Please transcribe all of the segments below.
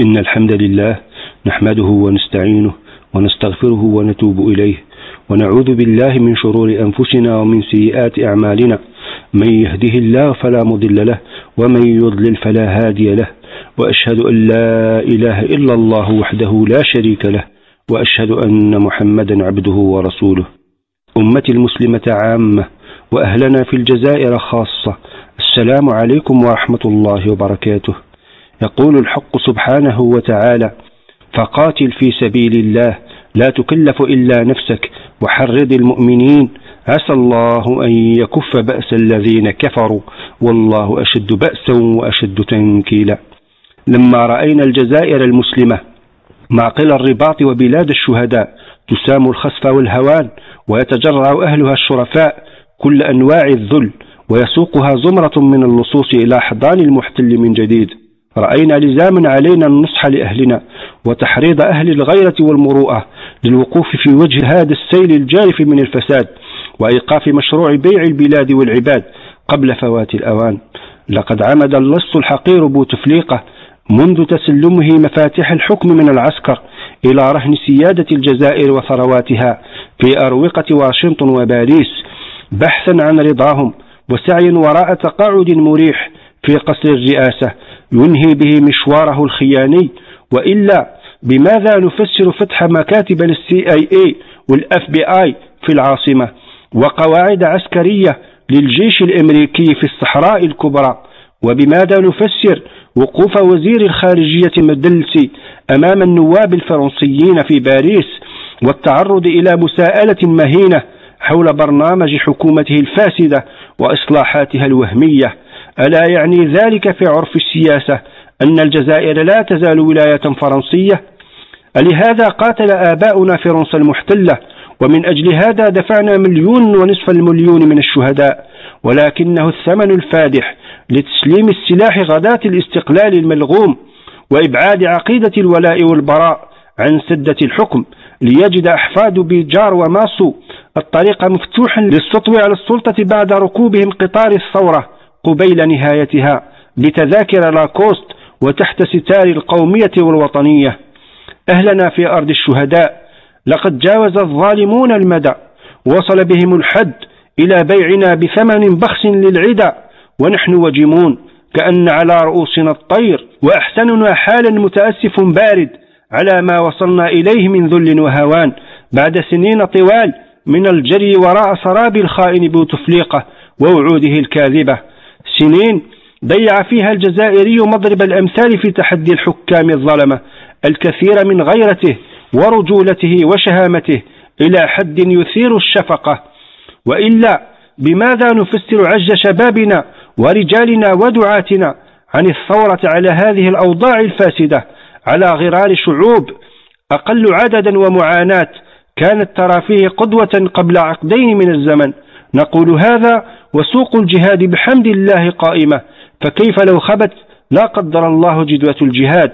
إن الحمد لله نحمده ونستعينه ونستغفره ونتوب إليه ونعوذ بالله من شرور أنفسنا ومن سيئات أعمالنا. من يهده الله فلا مضل له ومن يضلل فلا هادي له. وأشهد أن لا إله إلا الله وحده لا شريك له. وأشهد أن محمدا عبده ورسوله. أمتي المسلمة عامة وأهلنا في الجزائر خاصة. السلام عليكم ورحمة الله وبركاته. يقول الحق سبحانه وتعالى فقاتل في سبيل الله لا تكلف إلا نفسك وحرض المؤمنين عسى الله أن يكف بأس الذين كفروا والله أشد بأسا وأشد تنكيلا. لما رأينا الجزائر المسلمة معقل الرباط وبلاد الشهداء تسام الخسف والهوان ويتجرع أهلها الشرفاء كل أنواع الذل ويسوقها زمرة من اللصوص إلى حضان المحتل من جديد. رأينا لزاما علينا النصح لأهلنا وتحريض أهل الغيرة والمروءة للوقوف في وجه هذا السيل الجارف من الفساد وإيقاف مشروع بيع البلاد والعباد قبل فوات الأوان. لقد عمد اللص الحقير بوتفليقة منذ تسلمه مفاتيح الحكم من العسكر إلى رهن سيادة الجزائر وثرواتها في أروقة واشنطن وباريس بحثا عن رضاهم وسعي وراء تقاعد مريح في قصر الرئاسة ينهي به مشواره الخياني. وإلا بماذا نفسر فتح مكاتب لل CIA وال FBI في العاصمة؟ وقواعد عسكرية للجيش الأمريكي في الصحراء الكبرى. وبماذا نفسر وقوف وزير الخارجية مدلسي أمام النواب الفرنسيين في باريس والتعرض إلى مساءلة مهينة حول برنامج حكومته الفاسدة وإصلاحاتها الوهمية؟ ألا يعني ذلك في عرف السياسة أن الجزائر لا تزال ولاية فرنسية؟ ألهذا قاتل آباؤنا فرنسا المحتلة ومن أجل هذا دفعنا مليون ونصف المليون من الشهداء ولكنه الثمن الفادح لتسليم السلاح غداة الاستقلال الملغوم وإبعاد عقيدة الولاء والبراء عن سدة الحكم ليجد أحفاد بيجار وماسو الطريق مفتوحا للسطو على السلطة بعد ركوبهم قطار الثورة. قبيل نهايتها بتذاكر لاكوست وتحت ستار القومية والوطنية. أهلنا في أرض الشهداء لقد جاوز الظالمون المدى وصل بهم الحد إلى بيعنا بثمن بخس للعدا. ونحن وجمون كأن على رؤوسنا الطير وأحسننا حالا متأسف بارد على ما وصلنا إليه من ذل وهوان. بعد سنين طوال من الجري وراء سراب الخائن بوتفليقة ووعوده الكاذبة. سنين ضيع فيها الجزائري مضرب الأمثال في تحدي الحكام الظلمة الكثير من غيرته ورجولته وشهامته إلى حد يثير الشفقة. وإلا بماذا نفسر عجز شبابنا ورجالنا ودعاتنا عن الثورة على هذه الأوضاع الفاسدة على غرار شعوب؟ أقل عددا ومعاناة كانت ترى فيه قدوة قبل عقدين من الزمن. نقول هذا وسوق الجهاد بحمد الله قائمة فكيف لو خبت لا قدر الله جدوة الجهاد؟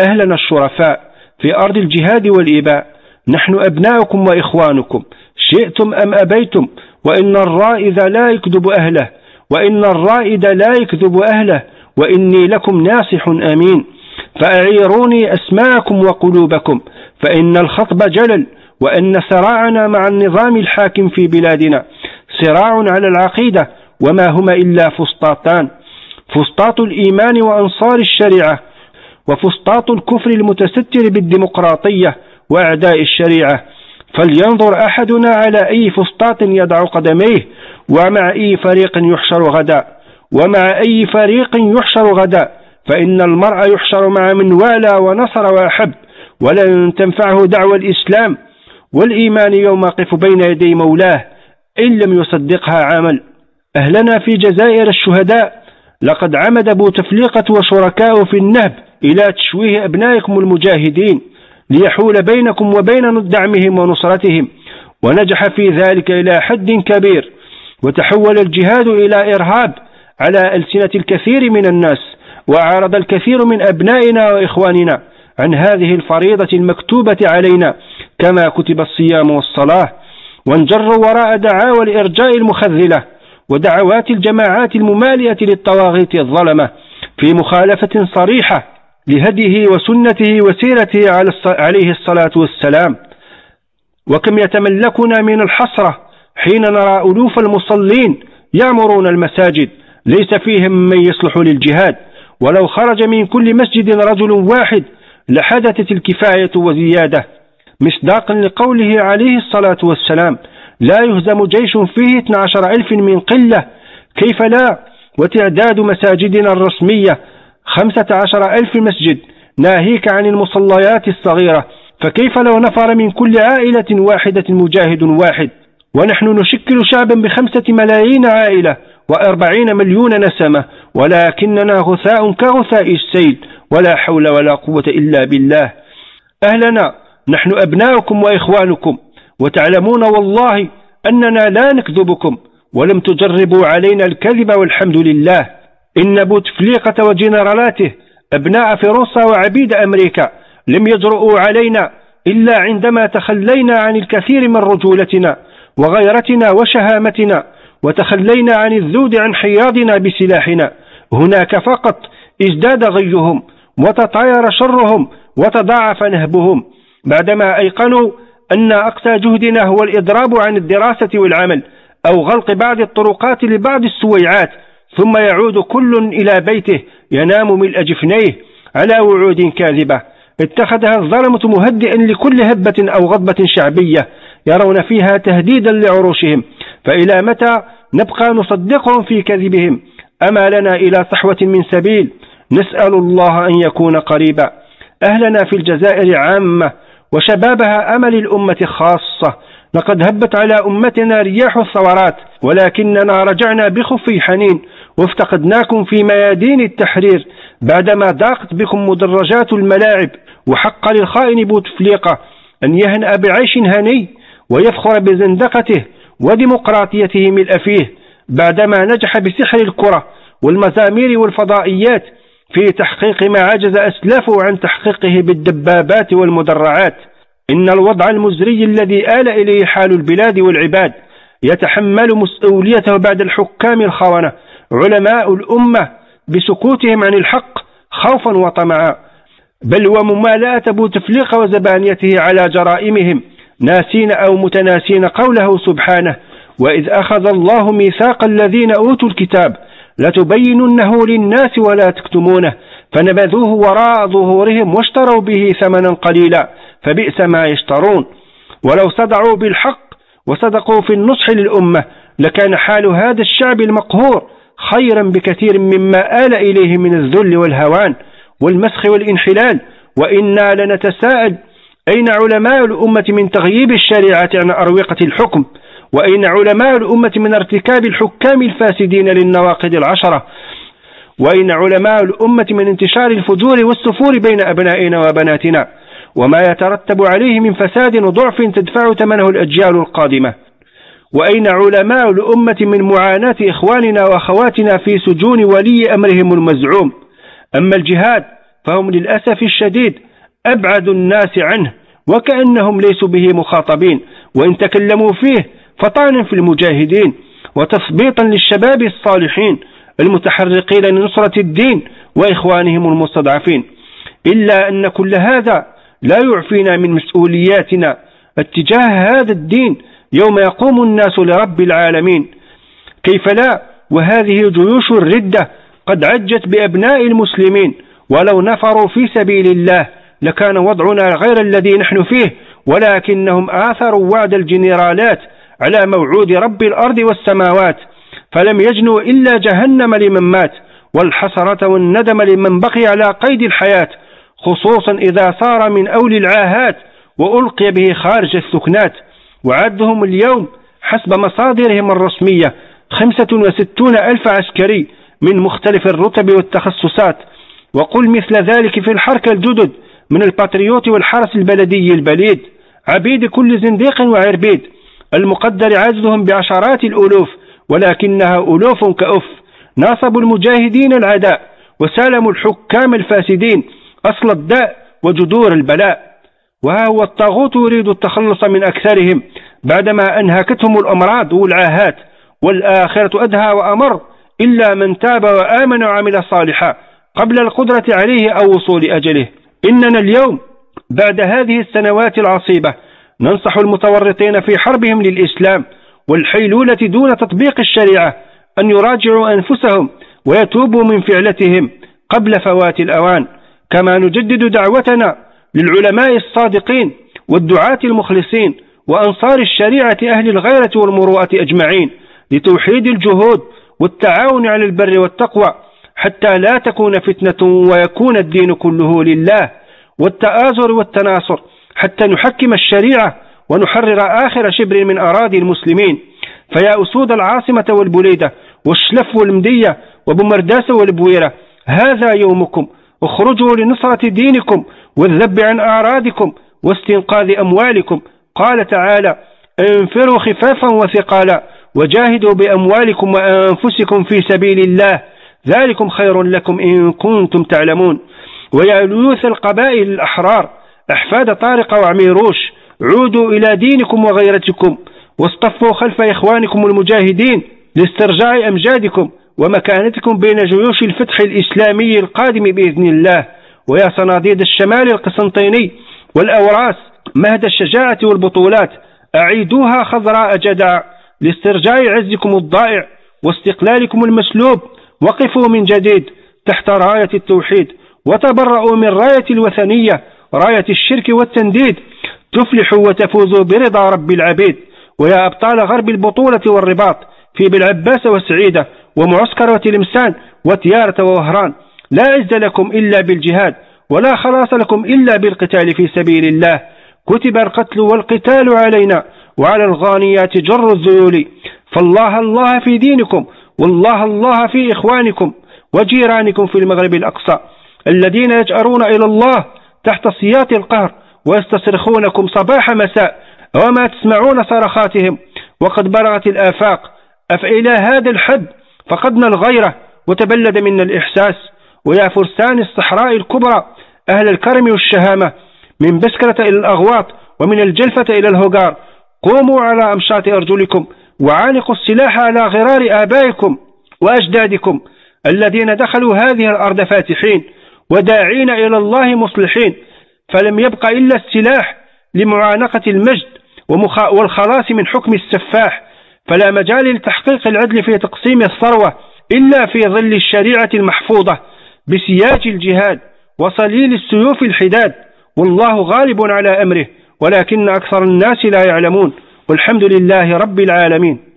أهلنا الشرفاء في أرض الجهاد والإباء نحن أبناؤكم وإخوانكم شئتم أم أبيتم؟ وإن الرائد لا يكذب أهله وإن الرائد لا يكذب أهله وإني لكم ناصح أمين فأعيروني أسماءكم وقلوبكم فإن الخطب جلل وأن صراعنا مع النظام الحاكم في بلادنا صراع على العقيدة وما هما إلا فسطاطان. فسطاط الإيمان وأنصار الشريعة وفسطاط الكفر المتستر بالديمقراطية وأعداء الشريعة. فلينظر أحدنا على أي فسطاط يضع قدميه ومع أي فريق يحشر غدا. ومع أي فريق يحشر غدا. فإن المرء يحشر مع من والى ونصر وأحب ولن تنفعه دعوى الإسلام. والإيمان يوم يقف بين يدي مولاه إن لم يصدقها عمل. أهلنا في جزائر الشهداء لقد عمد بوتفليقة وشركاء في النهب إلى تشويه أبنائكم المجاهدين ليحول بينكم وبين دعمهم ونصرتهم. ونجح في ذلك إلى حد كبير. وتحول الجهاد إلى إرهاب على ألسنة الكثير من الناس وعارض الكثير من أبنائنا وإخواننا عن هذه الفريضة المكتوبة علينا كما كتب الصيام والصلاة. وانجروا وراء دعاوى الإرجاء المخذلة ودعوات الجماعات الممالئة للطواغيت الظلمة في مخالفة صريحة لهديه وسنته وسيرته عليه الصلاة والسلام. وكم يتملكنا من الحسرة حين نرى ألوف المصلين يعمرون المساجد ليس فيهم من يصلح للجهاد. ولو خرج من كل مسجد رجل واحد لحدثت الكفاية وزيادة. مصداقا لقوله عليه الصلاة والسلام لا يهزم جيش فيه 12 ألف من قلة. كيف لا؟ وتعداد مساجدنا الرسمية خمسة عشر ألف مسجد ناهيك عن المصليات الصغيرة. فكيف لو نفر من كل عائلة واحدة مجاهد واحد؟ ونحن نشكل شعبا بخمسة ملايين عائلة وأربعين مليون نسمة ولكننا غثاء كغثاء السيل ولا حول ولا قوة إلا بالله. أهلنا نحن أبناؤكم وإخوانكم وتعلمون والله أننا لا نكذبكم ولم تجربوا علينا الكذب والحمد لله. إن بوتفليقة وجنرالاته أبناء فرنسا وعبيد أمريكا لم يجرؤوا علينا إلا عندما تخلينا عن الكثير من رجولتنا وغيرتنا وشهامتنا وتخلينا عن الذود عن حياضنا بسلاحنا. هناك فقط ازداد غيهم وتطاير شرهم وتضاعف نهبهم. بعدما أيقنوا أن أقصى جهدنا هو الإضراب عن الدراسة والعمل أو غلق بعض الطرقات لبعض السويعات ثم يعود كل إلى بيته ينام ملء جفنيه على وعود كاذبة. اتخذها الظلمة مهدئا لكل هبة أو غضبة شعبية يرون فيها تهديدا لعروشهم فإلى متى نبقى نصدقهم في كذبهم؟ أما لنا إلى صحوة من سبيل؟ نسأل الله أن يكون قريبا. أهلنا في الجزائر عامة وشبابها أمل الأمة خاصة. لقد هبت على أمتنا رياح الثورات ولكننا رجعنا بخفي حنين. وافتقدناكم في ميادين التحرير بعدما ضاقت بكم مدرجات الملاعب. وحق للخائن بوتفليقة أن يهنأ بعيش هني ويفخر بزندقته وديمقراطيته ملء فيه بعدما نجح بسحر الكرة والمزامير والفضائيات في تحقيق ما عجز أسلافه عن تحقيقه بالدبابات والمدرعات. إن الوضع المزري الذي آل إليه حال البلاد والعباد يتحمل مسؤوليته بعد الحكام الخونة علماء الأمة بسكوتهم عن الحق خوفا وطمعا. بل وممالأة بوتفليقة وزبانيته على جرائمهم ناسين أو متناسين قوله سبحانه وإذ أخذ الله ميثاق الذين أوتوا الكتاب لتبيننه للناس ولا تكتمونه فنبذوه وراء ظهورهم واشتروا به ثمنا قليلا فبئس ما يشترون. ولو صدعوا بالحق وصدقوا في النصح للأمة لكان حال هذا الشعب المقهور خيرا بكثير مما آل إليه من الذل والهوان والمسخ والانحلال. وإنا لنتساءل أين علماء الأمة من تغييب الشريعة عن أروقة الحكم؟ وأين علماء الأمة من ارتكاب الحكام الفاسدين للنواقض العشرة وأين علماء الأمة من انتشار الفجور والسفور بين أبنائنا وبناتنا وما يترتب عليه من فساد وضعف تدفع ثمنه الأجيال القادمة. وأين علماء الأمة من معاناة إخواننا وأخواتنا في سجون ولي أمرهم المزعوم. أما الجهاد فهم للأسف الشديد أبعد الناس عنه وكأنهم ليسوا به مخاطبين وإن تكلموا فيه فطعنا في المجاهدين وتثبيطا للشباب الصالحين المتحرقين لنصرة الدين وإخوانهم المستضعفين. إلا أن كل هذا لا يعفينا من مسؤولياتنا اتجاه هذا الدين يوم يقوم الناس لرب العالمين. كيف لا؟ وهذه جيوش الردة قد عجت بأبناء المسلمين. ولو نفروا في سبيل الله لكان وضعنا غير الذي نحن فيه ولكنهم آثروا وعد الجنرالات على موعود رب الأرض والسماوات فلم يجنوا إلا جهنم لمن مات والحسرة والندم لمن بقي على قيد الحياة خصوصا إذا صار من أولي العاهات وألقي به خارج السكنات وعدهم اليوم حسب مصادرهم الرسمية خمسة وستون ألف عسكري من مختلف الرتب والتخصصات. وقل مثل ذلك في الحركة الجدد من ال patriotes والحرس البلدي البليد عبيد كل زنديق وعربيد. المقدر عددهم بعشرات الألوف ولكنها ألوف كأف. ناصبوا المجاهدين العداء وسالموا الحكام الفاسدين أصل الداء وجذور البلاء. وها هو الطاغوت يريد التخلص من أكثرهم بعدما أنهكتهم الأمراض والعاهات والآخرة أدهى وأمر إلا من تاب وآمن وعمل صالحا قبل القدرة عليه أو وصول أجله. إننا اليوم بعد هذه السنوات العصيبة ننصح المتورطين في حربهم للإسلام والحيلولة دون تطبيق الشريعة أن يراجعوا أنفسهم ويتوبوا من فعلتهم قبل فوات الأوان. كما نجدد دعوتنا للعلماء الصادقين والدعاة المخلصين وأنصار الشريعة أهل الغيرة والمروءة أجمعين لتوحيد الجهود والتعاون على البر والتقوى حتى لا تكون فتنة ويكون الدين كله لله والتآزر والتناصر حتى نحكم الشريعة ونحرر آخر شبر من أراضي المسلمين. فيا أسود العاصمة والبليدة والشلف والمدية وبمرداس والبويرة هذا يومكم. اخرجوا لنصرة دينكم والذب عن أعراضكم واستنقاذ أموالكم. قال تعالى انفروا خفافا وثقالا وجاهدوا بأموالكم وأنفسكم في سبيل الله. ذلكم خير لكم إن كنتم تعلمون. ويا ليوث القبائل الأحرار أحفاد طارق وعميروش عودوا إلى دينكم وغيرتكم واصطفوا خلف إخوانكم المجاهدين لاسترجاع أمجادكم ومكانتكم بين جيوش الفتح الإسلامي القادم بإذن الله ويا صناديد الشمال القسنطيني والأوراس مهد الشجاعة والبطولات أعيدوها خضراء جدع لاسترجاع عزكم الضائع واستقلالكم المسلوب وقفوا من جديد تحت راية التوحيد وتبرأوا من راية الوثنية راية الشرك والتنديد. تفلحوا وتفوزوا برضا رب العبيد. ويا أبطال غرب البطولة والرباط في بالعباس وسعيدة ومعسكر وتلمسان وتيارة ووهران. لا عز لكم إلا بالجهاد ولا خلاص لكم إلا بالقتال في سبيل الله. كتب القتل والقتال علينا وعلى الغانيات جر الذيول. فالله الله في دينكم والله الله في إخوانكم وجيرانكم في المغرب الأقصى. الذين يجأرون إلى الله تحت سياط القهر ويستصرخونكم صباح مساء وما تسمعون صرخاتهم وقد برغت الآفاق أفإلى هذا الحد فقدنا الغيرة وتبلد منا الإحساس ويا فرسان الصحراء الكبرى أهل الكرم والشهامة من بسكرة إلى الأغواط ومن الجلفة إلى الهجار قوموا على أمشاط أرجلكم وعانقوا السلاح على غرار آبائكم وأجدادكم الذين دخلوا هذه الأرض فاتحين وداعين إلى الله مصلحين فلم يبق إلا السلاح لمعانقة المجد والخلاص من حكم السفاح. فلا مجال لتحقيق العدل في تقسيم الثروة إلا في ظل الشريعة المحفوظة بسياج الجهاد وصليل السيوف الحداد. والله غالب على أمره ولكن أكثر الناس لا يعلمون. والحمد لله رب العالمين.